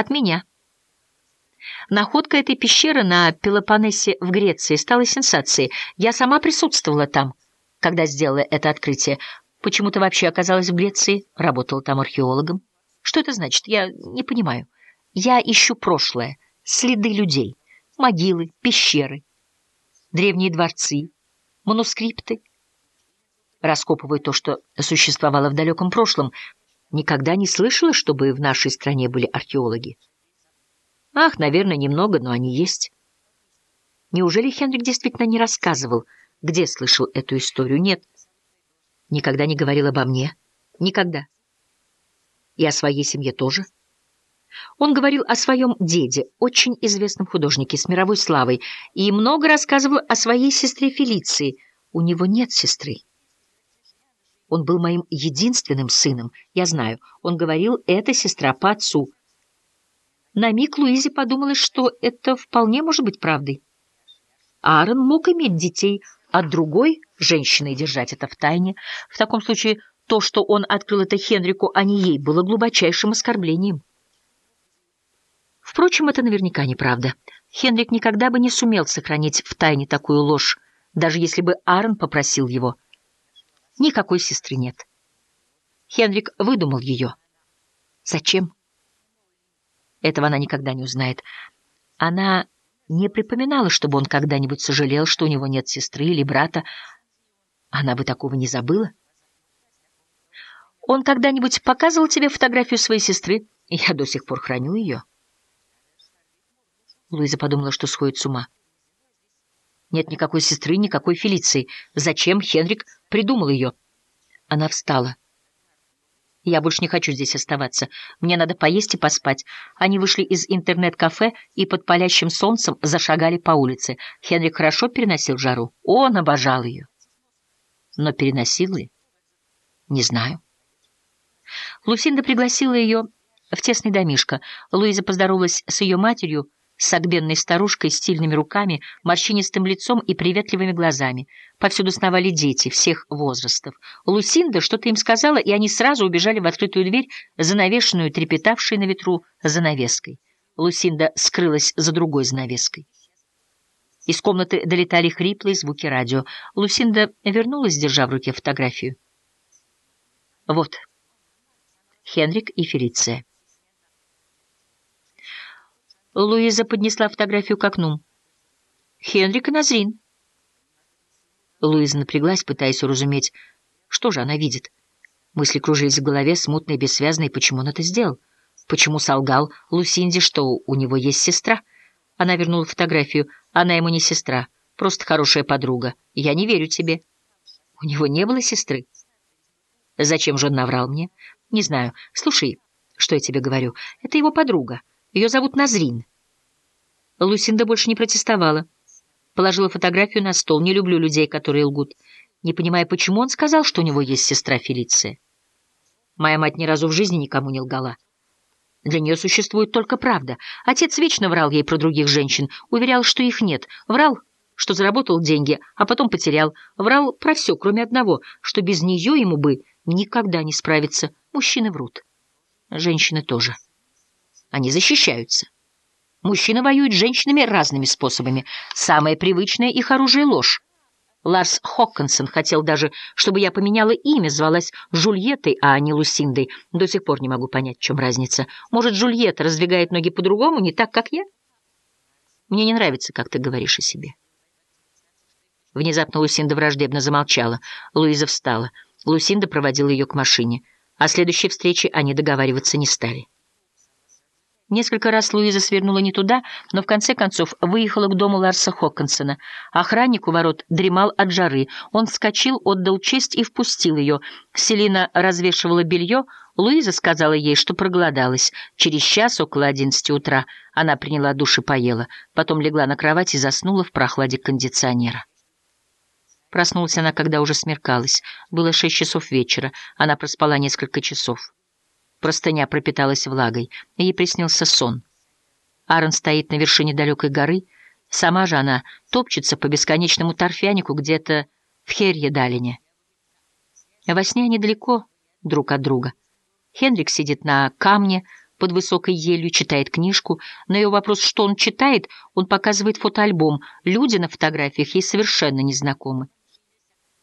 От меня. Находка этой пещеры на Пелопоннесе в Греции стала сенсацией. Я сама присутствовала там, когда сделала это открытие. Почему ты вообще оказалась в Греции? Работала там археологом. Что это значит? Я не понимаю. Я ищу прошлое, следы людей, могилы, пещеры, древние дворцы, манускрипты. Раскопываю то, что существовало в далеком прошлом. Никогда не слышала, чтобы в нашей стране были археологи. Ах, наверное, немного, но они есть. Неужели Хенрик действительно не рассказывал, где слышал эту историю? Нет. Никогда не говорил обо мне. Никогда. И о своей семье тоже. Он говорил о своем деде, очень известном художнике с мировой славой, и много рассказывал о своей сестре Фелиции. У него нет сестры. Он был моим единственным сыном, я знаю. Он говорил, это сестра по отцу — на миг Луизе подумалось, что это вполне может быть правдой. Аарон мог иметь детей от другой женщины и держать это в тайне. В таком случае то, что он открыл это Хенрику, а не ей, было глубочайшим оскорблением. Впрочем, это наверняка неправда. Хенрик никогда бы не сумел сохранить в тайне такую ложь, даже если бы Аарон попросил его. Никакой сестры нет. Хенрик выдумал ее. Зачем? Этого она никогда не узнает. Она не припоминала, чтобы он когда-нибудь сожалел, что у него нет сестры или брата. Она бы такого не забыла. Он когда-нибудь показывал тебе фотографию своей сестры? Я до сих пор храню ее. Луиза подумала, что сходит с ума. Нет никакой сестры, никакой Фелиции. Зачем Хенрик придумал ее? Она встала. Я больше не хочу здесь оставаться. Мне надо поесть и поспать. Они вышли из интернет-кафе и под палящим солнцем зашагали по улице. Хенрик хорошо переносил жару. Он обожал ее. Но переносил ли? Не знаю. Лусинда пригласила ее в тесный домишко. Луиза поздоровалась с ее матерью, согбенной старушкой, стильными руками, морщинистым лицом и приветливыми глазами. Повсюду сновали дети всех возрастов. Лусинда что-то им сказала, и они сразу убежали в открытую дверь, занавешенную, трепетавшей на ветру занавеской. Лусинда скрылась за другой занавеской. Из комнаты долетали хриплые звуки радио. Лусинда вернулась, держа в руке фотографию. Вот. Хенрик и Фелиция. Луиза поднесла фотографию к окну. «Хенрик и Назрин». Луиза напряглась, пытаясь уразуметь, что же она видит. Мысли кружились в голове, смутные, бессвязные. Почему он это сделал? Почему солгал Лусинде, что у него есть сестра? Она вернула фотографию. Она ему не сестра, просто хорошая подруга. Я не верю тебе. У него не было сестры. Зачем же он наврал мне? Не знаю. Слушай, что я тебе говорю. Это его подруга. Ее зовут Назрин. Лусинда больше не протестовала. Положила фотографию на стол. Не люблю людей, которые лгут. Не понимая, почему он сказал, что у него есть сестра Фелиция. Моя мать ни разу в жизни никому не лгала. Для нее существует только правда. Отец вечно врал ей про других женщин, уверял, что их нет. Врал, что заработал деньги, а потом потерял. Врал про все, кроме одного, что без нее ему бы никогда не справиться. Мужчины врут. Женщины тоже. Они защищаются. Мужчины воюют с женщинами разными способами. Самое привычное их оружие — ложь. Ларс Хоккинсон хотел даже, чтобы я поменяла имя, звалась Жульеттой, а не Лусиндой. До сих пор не могу понять, в чем разница. Может, Жульетта раздвигает ноги по-другому, не так, как я? Мне не нравится, как ты говоришь о себе. Внезапно Лусинда враждебно замолчала. Луиза встала. Лусинда проводила ее к машине. О следующей встрече они договариваться не стали. Несколько раз Луиза свернула не туда, но в конце концов выехала к дому Ларса Хоккинсона. Охранник у ворот дремал от жары. Он вскочил, отдал честь и впустил ее. Селина развешивала белье. Луиза сказала ей, что проголодалась. Через час, около одиннадцати утра, она приняла душ и поела. Потом легла на кровать и заснула в прохладе кондиционера. Проснулась она, когда уже смеркалось. Было шесть часов вечера. Она проспала несколько часов. Простыня пропиталась влагой. Ей приснился сон. Аарон стоит на вершине далекой горы. Сама же она топчется по бесконечному торфянику где-то в Херье-Далине. Во сне они далеко друг от друга. Хенрик сидит на камне, под высокой елью, читает книжку. На ее вопрос, что он читает, он показывает фотоальбом. Люди на фотографиях ей совершенно незнакомы.